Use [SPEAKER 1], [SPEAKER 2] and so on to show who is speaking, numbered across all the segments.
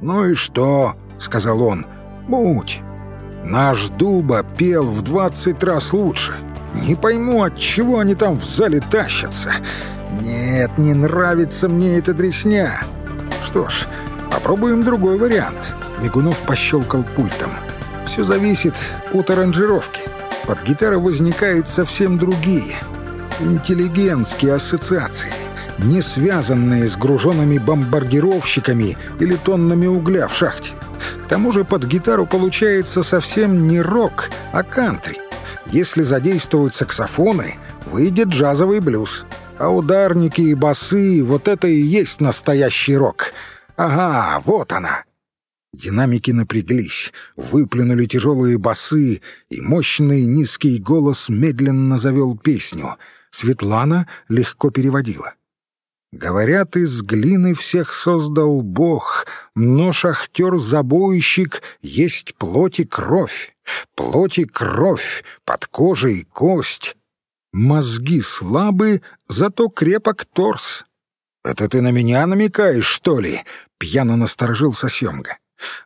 [SPEAKER 1] «Ну и что?» — сказал он. «Муть. Наш Дуба пел в двадцать раз лучше. Не пойму, от чего они там в зале тащатся. Нет, не нравится мне эта дресня. Что ж, попробуем другой вариант». Мигунов пощелкал пультом. «Все зависит от аранжировки. Под гитару возникают совсем другие, интеллигентские ассоциации» не связанные с груженными бомбардировщиками или тоннами угля в шахте. К тому же под гитару получается совсем не рок, а кантри. Если задействовать саксофоны, выйдет джазовый блюз. А ударники и басы — вот это и есть настоящий рок. Ага, вот она. Динамики напряглись, выплюнули тяжелые басы, и мощный низкий голос медленно завел песню. Светлана легко переводила. Говорят, из глины всех создал Бог, но шахтер-забойщик есть плоть и кровь, плоть и кровь, под кожей кость. Мозги слабы, зато крепок торс. «Это ты на меня намекаешь, что ли?» — пьяно насторожился Семга.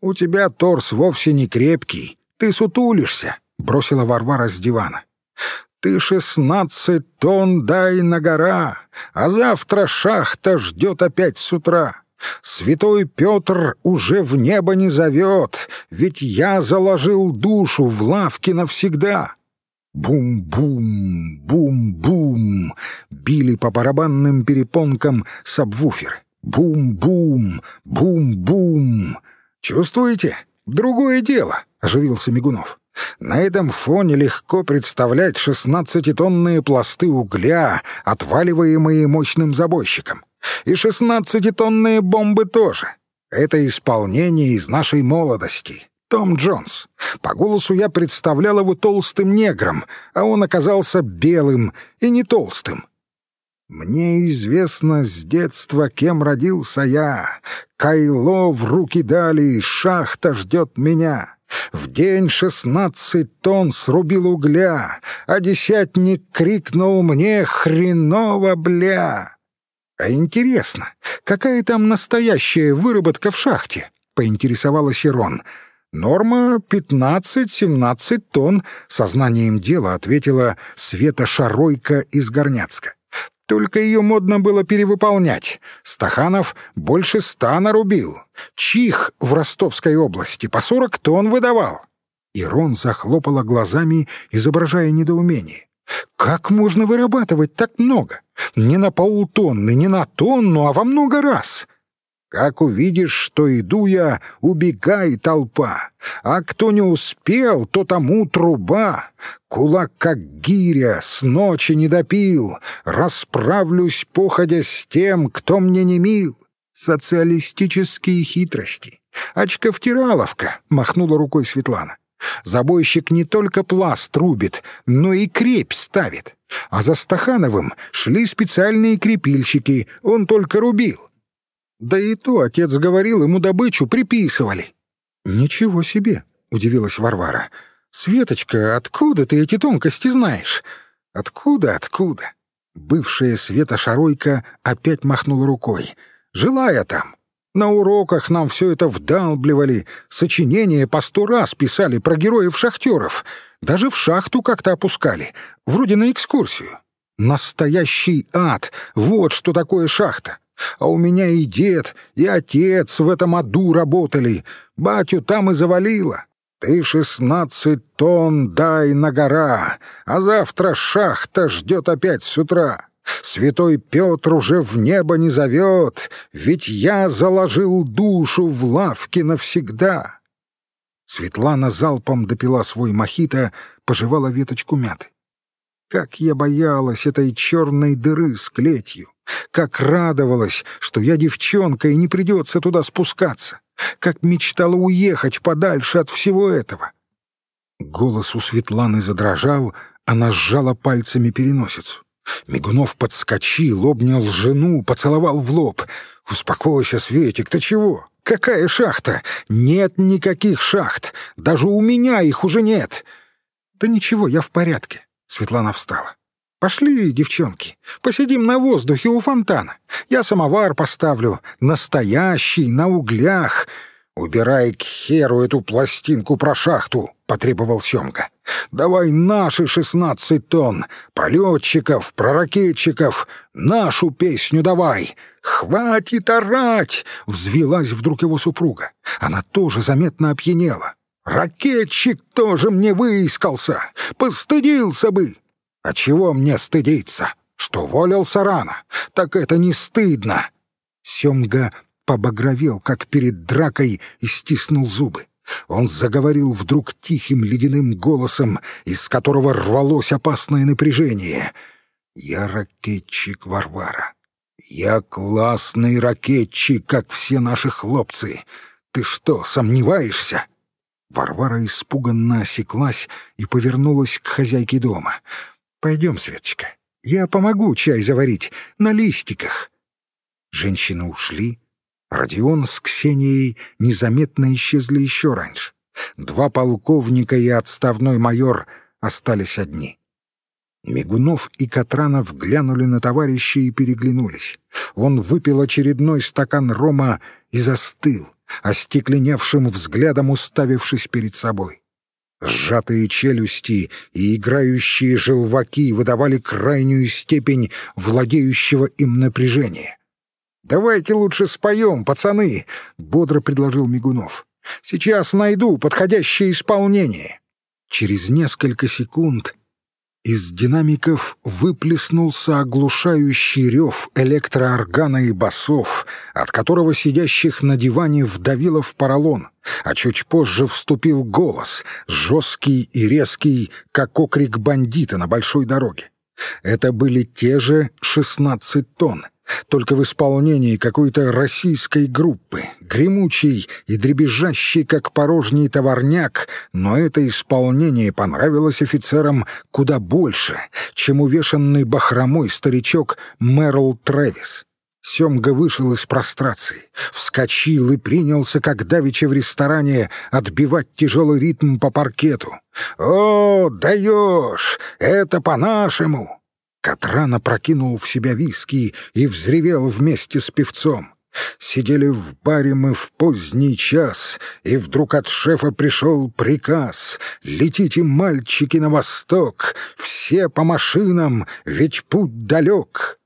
[SPEAKER 1] «У тебя торс вовсе не крепкий, ты сутулишься», — бросила Варвара с дивана. Ты шестнадцать тонн дай на гора, а завтра шахта ждет опять с утра. Святой Петр уже в небо не зовет, ведь я заложил душу в лавке навсегда. Бум-бум, бум-бум, били по барабанным перепонкам сабвуферы. Бум-бум, бум-бум. Чувствуете? Другое дело, оживился Мигунов. На этом фоне легко представлять шестнадцатитонные пласты угля, отваливаемые мощным забойщиком. И шестнадцатитонные бомбы тоже. Это исполнение из нашей молодости. Том Джонс. По голосу я представлял его толстым негром, а он оказался белым и не толстым. Мне известно с детства, кем родился я. Кайло в руки дали, шахта ждет меня. В день шестнадцать тонн срубил угля, а десятник крикнул мне «Хреново, бля!» «А интересно, какая там настоящая выработка в шахте?» — поинтересовалась Ирон. «Норма пятнадцать-семнадцать тонн», — сознанием дела ответила Света Шаройка из Горняцка. Только ее модно было перевыполнять. Стаханов больше ста нарубил. Чих в Ростовской области по сорок тонн выдавал. Ирон захлопала глазами, изображая недоумение. «Как можно вырабатывать так много? Не на полтонны, не на тонну, а во много раз!» Как увидишь, что иду я, убегай, толпа, а кто не успел, то тому труба. Кулак, как гиря, с ночи не допил, расправлюсь, походя с тем, кто мне не мил. Социалистические хитрости. Очковтираловка, махнула рукой Светлана. Забойщик не только пласт рубит, но и крепь ставит. А за Стахановым шли специальные крепильщики, он только рубил. Да и то отец говорил, ему добычу приписывали. «Ничего себе!» — удивилась Варвара. «Светочка, откуда ты эти тонкости знаешь?» «Откуда, откуда?» Бывшая Света Шаройка опять махнула рукой. «Жила я там. На уроках нам все это вдалбливали, сочинения по сто раз писали про героев-шахтеров, даже в шахту как-то опускали, вроде на экскурсию. Настоящий ад, вот что такое шахта. А у меня и дед, и отец в этом аду работали. Батю там и завалило. Ты шестнадцать тонн дай на гора, а завтра шахта ждет опять с утра. Святой Петр уже в небо не зовет, ведь я заложил душу в лавке навсегда. Светлана залпом допила свой мохито, пожевала веточку мяты. Как я боялась этой черной дыры с клетью! Как радовалась, что я девчонка и не придется туда спускаться! Как мечтала уехать подальше от всего этого! Голос у Светланы задрожал, она сжала пальцами переносицу. Мигунов подскочил, обнял жену, поцеловал в лоб. «Успокойся, Светик, ты чего? Какая шахта? Нет никаких шахт. Даже у меня их уже нет». «Да ничего, я в порядке. Светлана встала. «Пошли, девчонки, посидим на воздухе у фонтана. Я самовар поставлю, настоящий, на углях. «Убирай к херу эту пластинку про шахту», — потребовал Семка. «Давай наши шестнадцать тонн, про летчиков, про ракетчиков, нашу песню давай. Хватит орать!» — взвелась вдруг его супруга. Она тоже заметно опьянела. «Ракетчик тоже мне выискался! Постыдился бы!» «А чего мне стыдиться? Что волился рано? Так это не стыдно!» Семга побагровел, как перед дракой, и стиснул зубы. Он заговорил вдруг тихим ледяным голосом, из которого рвалось опасное напряжение. «Я ракетчик Варвара. Я классный ракетчик, как все наши хлопцы. Ты что, сомневаешься?» Варвара испуганно осеклась и повернулась к хозяйке дома. «Пойдем, Светочка, я помогу чай заварить на листиках». Женщины ушли, Родион с Ксенией незаметно исчезли еще раньше. Два полковника и отставной майор остались одни. Мигунов и Катранов глянули на товарища и переглянулись. Он выпил очередной стакан рома и застыл, остекленевшим взглядом уставившись перед собой. Сжатые челюсти и играющие желваки выдавали крайнюю степень владеющего им напряжения. «Давайте лучше споем, пацаны», — бодро предложил Мигунов. «Сейчас найду подходящее исполнение». Через несколько секунд из динамиков выплеснулся оглушающий рев электрооргана и басов, от которого сидящих на диване вдавило в поролон, а чуть позже вступил голос, жесткий и резкий, как окрик бандита на большой дороге. Это были те же шестнадцать тонн только в исполнении какой-то российской группы, гремучий и дребезжащий, как порожний товарняк, но это исполнение понравилось офицерам куда больше, чем увешанный бахромой старичок Мэрл Трэвис. Семга вышел из прострации, вскочил и принялся, как давеча в ресторане, отбивать тяжелый ритм по паркету. «О, даешь! Это по-нашему!» Катран опрокинул в себя виски и взревел вместе с певцом. Сидели в баре мы в поздний час, и вдруг от шефа пришел приказ «Летите, мальчики, на восток, все по машинам, ведь путь далек».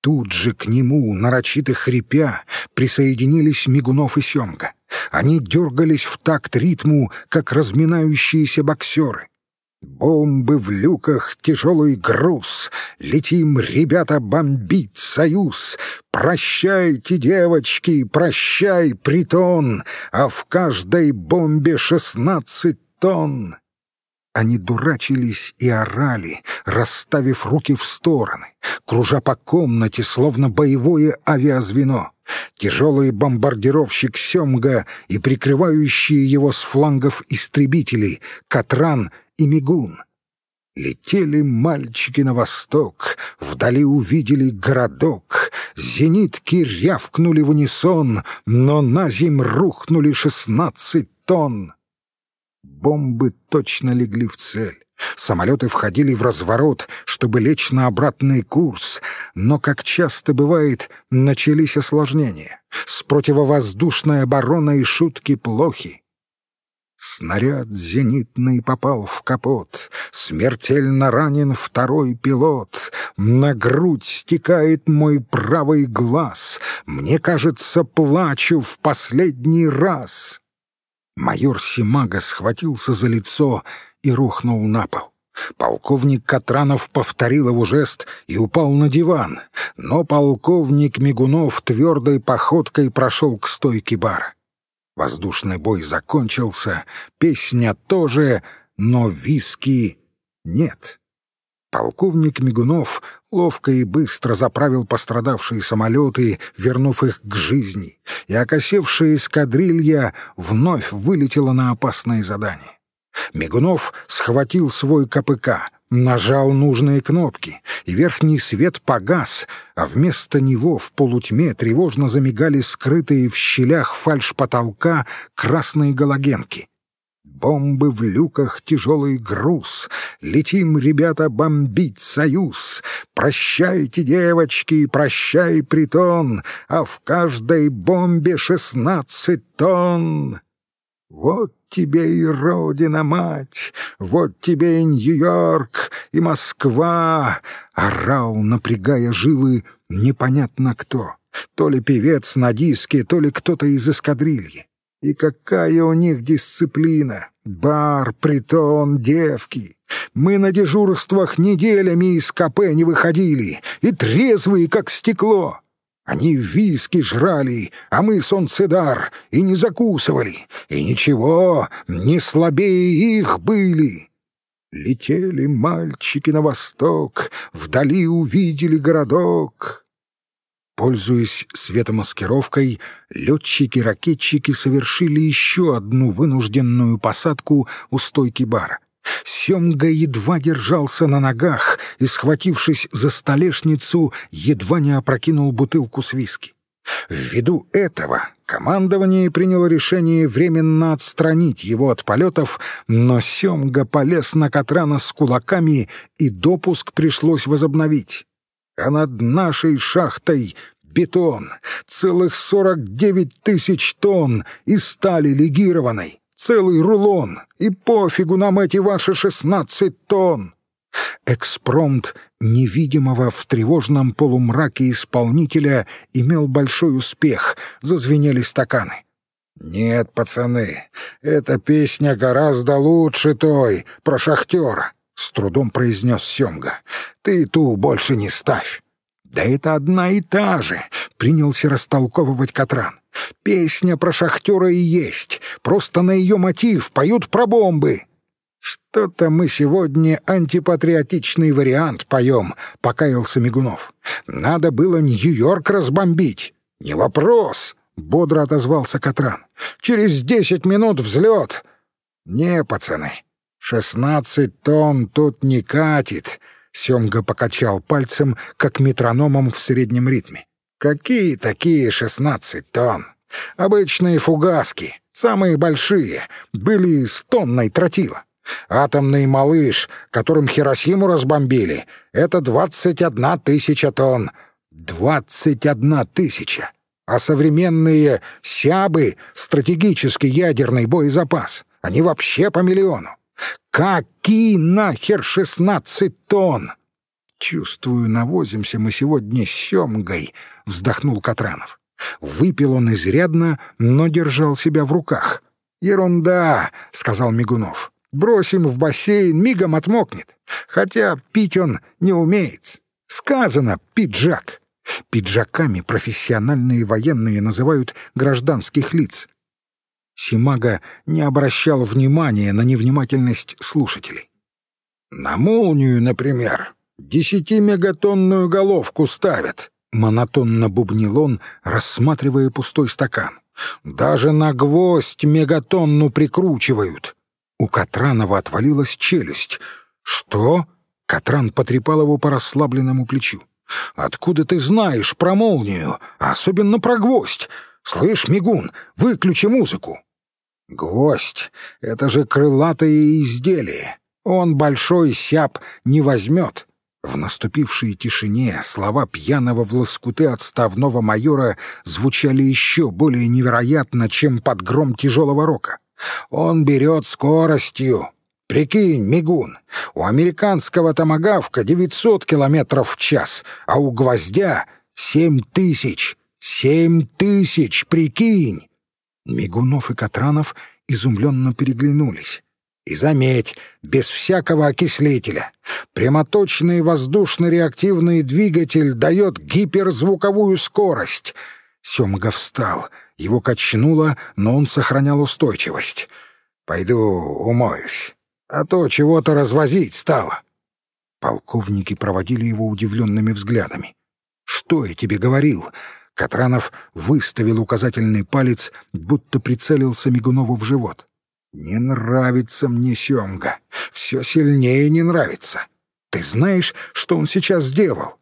[SPEAKER 1] Тут же к нему, нарочито хрипя, присоединились Мигунов и Семка. Они дергались в такт ритму, как разминающиеся боксеры. Бомбы в люках, тяжелый груз. Летим, ребята, бомбить союз. Прощайте, девочки, прощай, притон, А в каждой бомбе шестнадцать тонн. Они дурачились и орали, расставив руки в стороны, кружа по комнате, словно боевое авиазвено. Тяжелый бомбардировщик Семга и прикрывающие его с флангов истребители Катран — и Мигун. Летели мальчики на восток, вдали увидели городок, зенитки рявкнули в унисон, но на земь рухнули шестнадцать тонн. Бомбы точно легли в цель. Самолеты входили в разворот, чтобы лечь на обратный курс, но, как часто бывает, начались осложнения. С противовоздушной обороной шутки плохи. Снаряд зенитный попал в капот, Смертельно ранен второй пилот, На грудь стекает мой правый глаз, Мне кажется, плачу в последний раз. Майор Симага схватился за лицо и рухнул на пол. Полковник Катранов повторил его жест и упал на диван, но полковник Мигунов твердой походкой прошел к стойке бара. Воздушный бой закончился, песня тоже, но виски нет. Полковник Мигунов ловко и быстро заправил пострадавшие самолеты, вернув их к жизни, и окосевшая эскадрилья вновь вылетела на опасное задание. Мигунов схватил свой КПК — Нажал нужные кнопки, и верхний свет погас, а вместо него в полутьме тревожно замигали скрытые в щелях фальш потолка красные галогенки. бомбы в люках тяжелый груз. Летим, ребята, бомбить союз. Прощайте, девочки, прощай, притон, а в каждой бомбе шестнадцать тонн. Вот тебе и родина-мать, вот тебе и Нью-Йорк, и Москва, орал, напрягая жилы, непонятно кто, то ли певец на диске, то ли кто-то из эскадрильи. И какая у них дисциплина! Бар, притон, девки! Мы на дежурствах неделями из КП не выходили, и трезвые, как стекло. Они виски жрали, а мы солнцедар, и не закусывали, и ничего, не слабее их были. Летели мальчики на восток, вдали увидели городок. Пользуясь светомаскировкой, летчики-ракетчики совершили еще одну вынужденную посадку у стойки бара. Семга едва держался на ногах и, схватившись за столешницу, едва не опрокинул бутылку с виски. Ввиду этого командование приняло решение временно отстранить его от полетов, но Семга полез на Катрана с кулаками, и допуск пришлось возобновить а над нашей шахтой бетон, целых сорок девять тысяч тонн и стали легированной, целый рулон, и пофигу нам эти ваши шестнадцать тонн. Экспромт невидимого в тревожном полумраке исполнителя имел большой успех, зазвенели стаканы. «Нет, пацаны, эта песня гораздо лучше той, про шахтера. С трудом произнес Семга. «Ты ту больше не ставь». «Да это одна и та же», — принялся растолковывать Катран. «Песня про шахтера и есть, просто на ее мотив поют про бомбы». «Что-то мы сегодня антипатриотичный вариант поем», — покаялся Мигунов. «Надо было Нью-Йорк разбомбить». «Не вопрос», — бодро отозвался Катран. «Через десять минут взлет». «Не, пацаны, «Шестнадцать тонн тут не катит», — Семга покачал пальцем, как метрономом в среднем ритме. «Какие такие шестнадцать тонн? Обычные фугаски, самые большие, были с тонной тротила. Атомный малыш, которым Хиросиму разбомбили, это двадцать одна тысяча тонн. Двадцать одна тысяча! А современные «сябы» — стратегический ядерный боезапас. Они вообще по миллиону. Какие нахер шестнадцать тонн? Чувствую, навозимся мы сегодня с семгой, вздохнул Катранов. Выпил он изрядно, но держал себя в руках. Ерунда, сказал Мигунов. Бросим в бассейн, мигом отмокнет. Хотя пить он не умеет. Сказано «пиджак». Пиджаками профессиональные военные называют гражданских лиц. Симага не обращал внимания на невнимательность слушателей. «На молнию, например, десятимегатонную головку ставят», — монотонно бубнил он, рассматривая пустой стакан. «Даже на гвоздь мегатонну прикручивают». У Катранова отвалилась челюсть. «Что?» — Катран потрепал его по расслабленному плечу. «Откуда ты знаешь про молнию, особенно про гвоздь? Слышь, Мигун, выключи музыку!» Гвоздь — это же крылатое изделие. Он большой сяб не возьмет. В наступившей тишине слова пьяного в лоскуты отставного майора звучали еще более невероятно, чем под гром тяжелого рока. Он берет скоростью. Прикинь, Мигун, у американского томагавка 900 километров в час, а у гвоздя — семь тысяч. Семь тысяч, прикинь! Мигунов и Катранов изумленно переглянулись. И заметь, без всякого окислителя. Прямоточный воздушно-реактивный двигатель дает гиперзвуковую скорость. Семга встал. Его качнуло, но он сохранял устойчивость. «Пойду умоюсь, а то чего-то развозить стало». Полковники проводили его удивленными взглядами. «Что я тебе говорил?» Катранов выставил указательный палец, будто прицелился Мигунову в живот. «Не нравится мне Семга. Все сильнее не нравится. Ты знаешь, что он сейчас сделал?»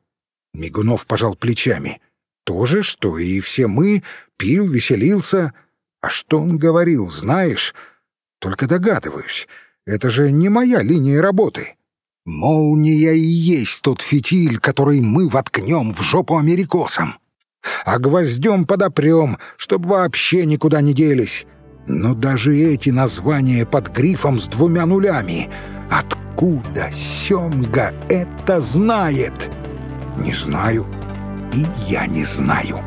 [SPEAKER 1] Мигунов пожал плечами. «То же, что и все мы, пил, веселился. А что он говорил, знаешь?» Только догадываюсь, это же не моя линия работы. Молния и есть тот фитиль, который мы воткнем в жопу америкосам. А гвоздем подопрем, чтоб вообще никуда не делись. Но даже эти названия под грифом с двумя нулями. Откуда Семга это знает? Не знаю. И я не знаю.